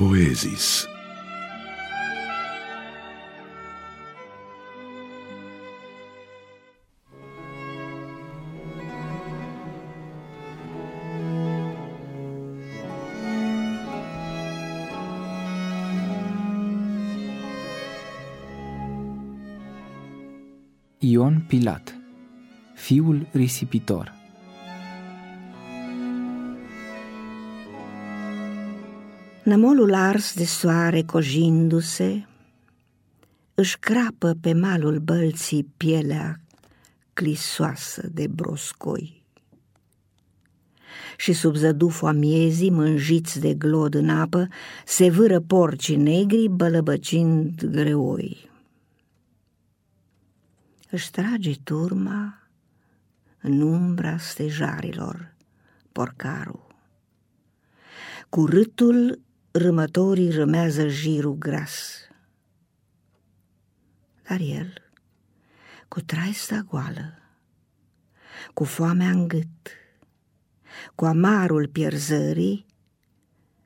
Poezis. Ion Pilat Fiul risipitor Nămolul ars de soare cojindu-se Își crapă pe malul bălții pielea clisoasă de broscoi. Și sub zăduful amiezii, mânjiți de glod în apă, Se vâră porci negri bălăbăcind greoi. Își trage turma în umbra stejarilor porcarul. Cu râtul râmătorii râmează jirul gras. Dar el, cu traista goală, cu foamea în gât, cu amarul pierzării,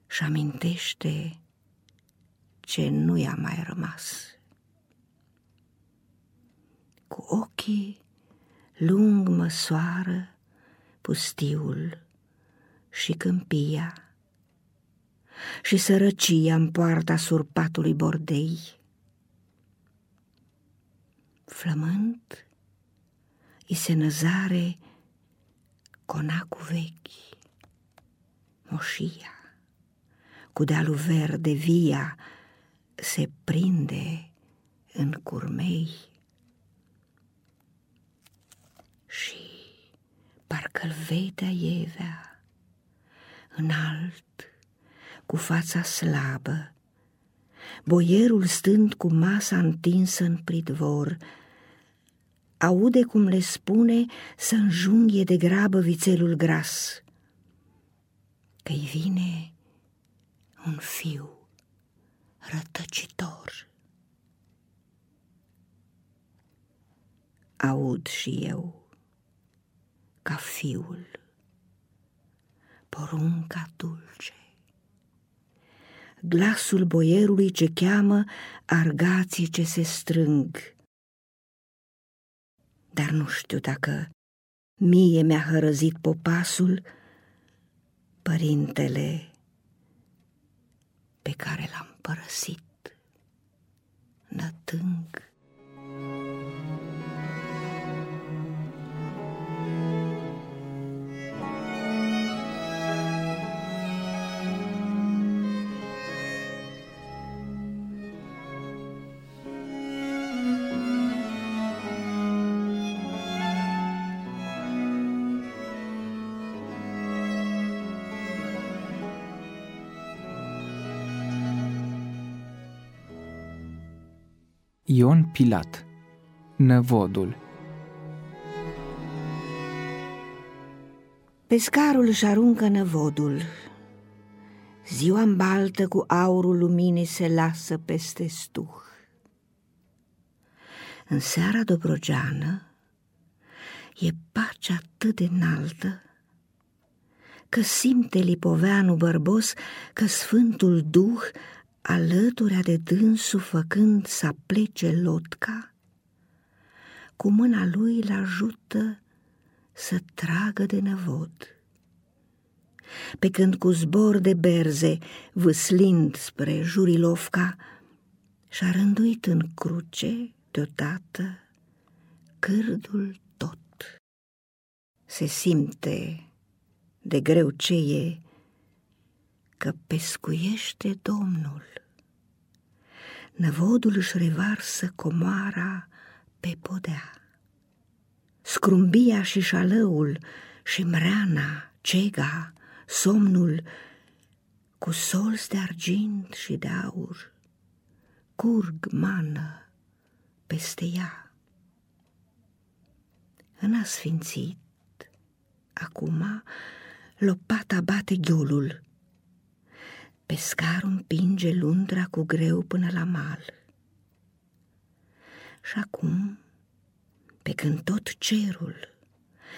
și amintește ce nu i-a mai rămas. Cu ochii lung măsoară pustiul și câmpia, și sărăcia în poarta surpatului bordei. Flământ, îi se năzare conacul vechi, moșia, cu dealul verde via, se prinde în curmei. Și parcă-l vedea Ievea, înalt, cu fața slabă, boierul stând cu masa întinsă în pridvor, aude cum le spune să înjunghie de grabă vițelul gras, că-i vine un fiu rătăcitor. Aud și eu ca fiul porunca dulce glasul boierului ce cheamă argații ce se strâng. Dar nu știu dacă mie mi-a hărăzit popasul părintele pe care l-am părăsit, nătâng. Ion Pilat Năvodul Pescarul își aruncă năvodul. Ziua în baltă cu aurul luminii se lasă peste stuh. În seara dobrogeană e pacea atât de înaltă că simte lipoveanul bărbos că Sfântul Duh alăturea de dânsul făcând să plece lotca, cu mâna lui îl ajută să tragă de năvod. Pe când cu zbor de berze, vâslind spre Jurilovca, și-a rânduit în cruce deodată cârdul tot. Se simte de greu ce e că pescuiește Domnul. Năvodul își revarsă comoara pe podea. Scrumbia și șalăul și mreana, cega, somnul, cu solți de argint și de aur, curg mană peste ea. În asfințit, acum, lopata bate ghiolul, Pescarul împinge lundra cu greu până la mal. Și acum, pe când tot cerul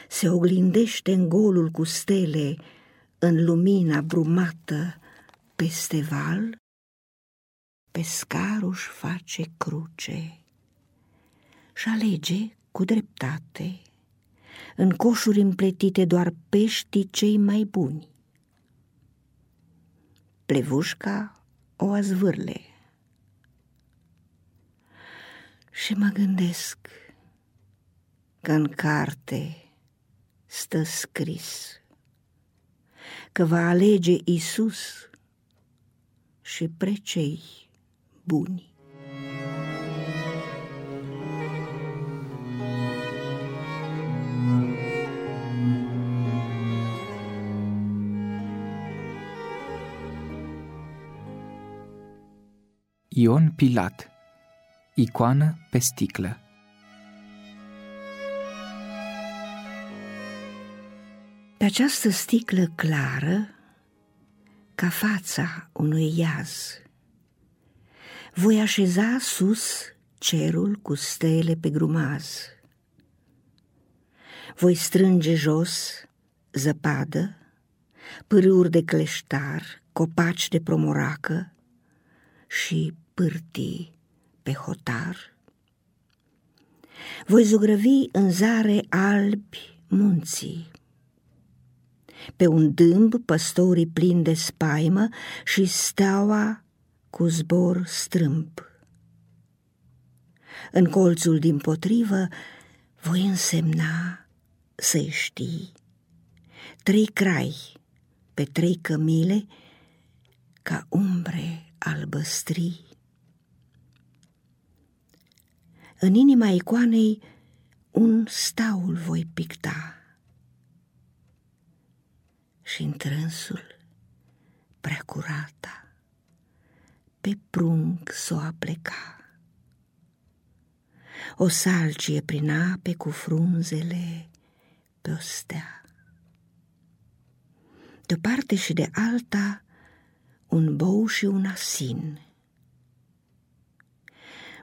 se oglindește în golul cu stele, în lumina brumată peste val, pescaruș face cruce și alege cu dreptate în coșuri împletite doar peștii cei mai buni. Plevușca o azvârle și mă gândesc că în carte stă scris că va alege Isus și precei buni. Ion Pilat Icoană pe sticlă Pe această sticlă clară, ca fața unui iaz, voi așeza sus cerul cu stele pe grumaz. Voi strânge jos zăpadă, pârâuri de cleștar, copaci de promoracă și pârtii pe hotar. Voi zugrăvi în zare albi munții, pe un dâmb păstorii plini de spaimă și steaua cu zbor strâmb. În colțul din potrivă voi însemna să știi trei crai pe trei cămile ca umbre albăstrii. În inima icoanei un staul voi picta și întrânsul prea curata pe prunc s-o apleca. O salcie prin ape cu frunzele pe o stea. De o parte și de alta un bou și un asin.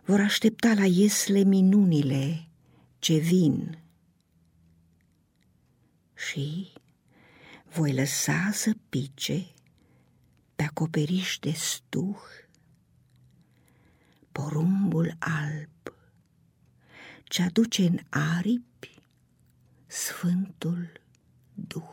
Vor aștepta la iesle minunile ce vin și voi lăsa să pice pe acoperiș de stuh porumbul alb ce aduce în aripi Sfântul Duh.